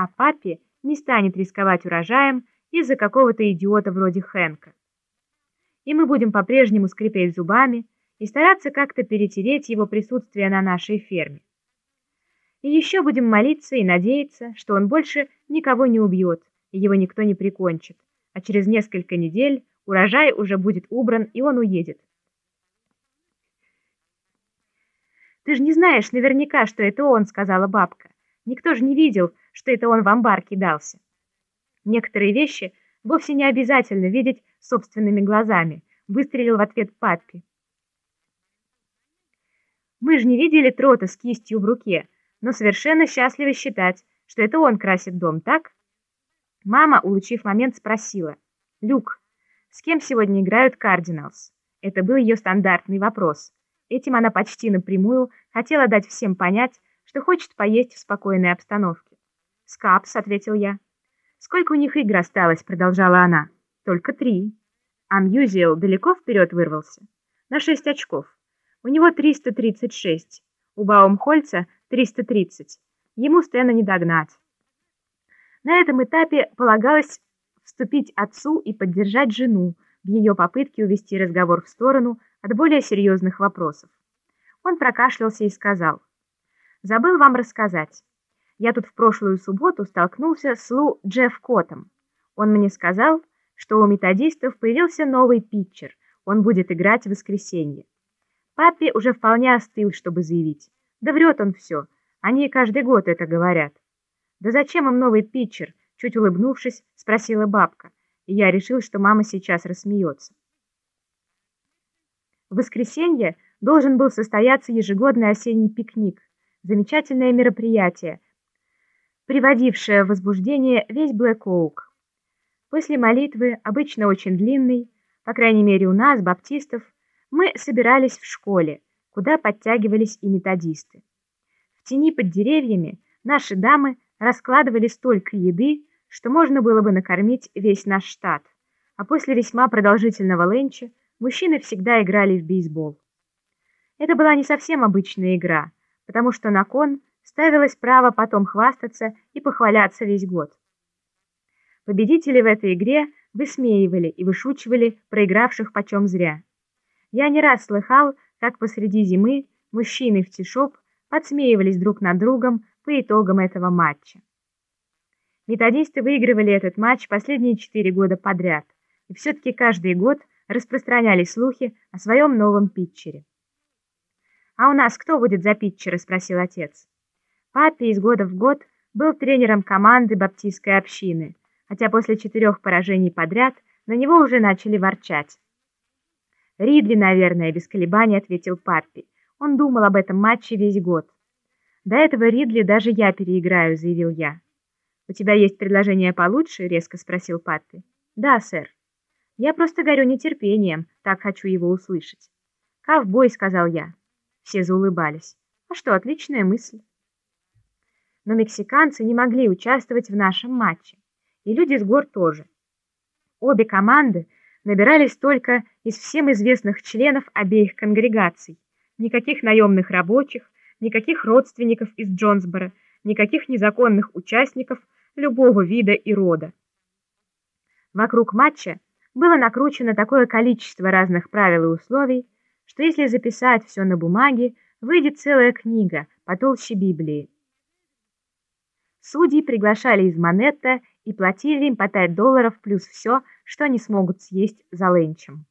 а папе не станет рисковать урожаем из-за какого-то идиота вроде Хэнка. И мы будем по-прежнему скрипеть зубами и стараться как-то перетереть его присутствие на нашей ферме. И еще будем молиться и надеяться, что он больше никого не убьет, и его никто не прикончит, а через несколько недель урожай уже будет убран, и он уедет. «Ты же не знаешь наверняка, что это он», — сказала бабка. «Никто же не видел, что это он в амбар кидался». Некоторые вещи вовсе не обязательно видеть собственными глазами, выстрелил в ответ папе. Мы же не видели Трота с кистью в руке, но совершенно счастливы считать, что это он красит дом, так? Мама, улучив момент, спросила. «Люк, с кем сегодня играют Кардиналс?» Это был ее стандартный вопрос. Этим она почти напрямую хотела дать всем понять, что хочет поесть в спокойной обстановке. «Скапс», — ответил я. «Сколько у них игр осталось?» — продолжала она. «Только три». А Мьюзиэл далеко вперед вырвался? На шесть очков. У него 336. У Баумхольца 330. Ему Стэна не догнать. На этом этапе полагалось вступить отцу и поддержать жену в ее попытке увести разговор в сторону от более серьезных вопросов. Он прокашлялся и сказал, «Забыл вам рассказать. Я тут в прошлую субботу столкнулся с Лу Джефф Котом. Он мне сказал, что у методистов появился новый питчер, он будет играть в воскресенье. Папе уже вполне остыл, чтобы заявить. Да врет он все, они каждый год это говорят. Да зачем им новый питчер? Чуть улыбнувшись, спросила бабка, и я решил, что мама сейчас рассмеется. В воскресенье должен был состояться ежегодный осенний пикник, замечательное мероприятие, приводившее в возбуждение весь Блэк-Оук. После молитвы, обычно очень длинной, по крайней мере у нас, баптистов, мы собирались в школе, куда подтягивались и методисты. В тени под деревьями наши дамы раскладывали столько еды, что можно было бы накормить весь наш штат, а после весьма продолжительного ленча мужчины всегда играли в бейсбол. Это была не совсем обычная игра, потому что на кон ставилось право потом хвастаться и похваляться весь год. Победители в этой игре высмеивали и вышучивали проигравших почем зря. Я не раз слыхал, как посреди зимы мужчины в тишоп подсмеивались друг над другом по итогам этого матча. Методисты выигрывали этот матч последние четыре года подряд, и все-таки каждый год распространяли слухи о своем новом питчере. «А у нас кто будет за питчера?» – спросил отец. Папе из года в год был тренером команды баптистской общины, хотя после четырех поражений подряд на него уже начали ворчать. «Ридли, наверное», — без колебаний ответил папе. Он думал об этом матче весь год. «До этого Ридли даже я переиграю», — заявил я. «У тебя есть предложение получше?» — резко спросил папе. «Да, сэр. Я просто горю нетерпением, так хочу его услышать». «Ковбой», — сказал я. Все заулыбались. «А что, отличная мысль». Но мексиканцы не могли участвовать в нашем матче, и люди с гор тоже. Обе команды набирались только из всем известных членов обеих конгрегаций. Никаких наемных рабочих, никаких родственников из Джонсбора, никаких незаконных участников любого вида и рода. Вокруг матча было накручено такое количество разных правил и условий, что если записать все на бумаге, выйдет целая книга потолще Библии. Судьи приглашали из Монетта и платили им по 5 долларов плюс все, что они смогут съесть за ленчем.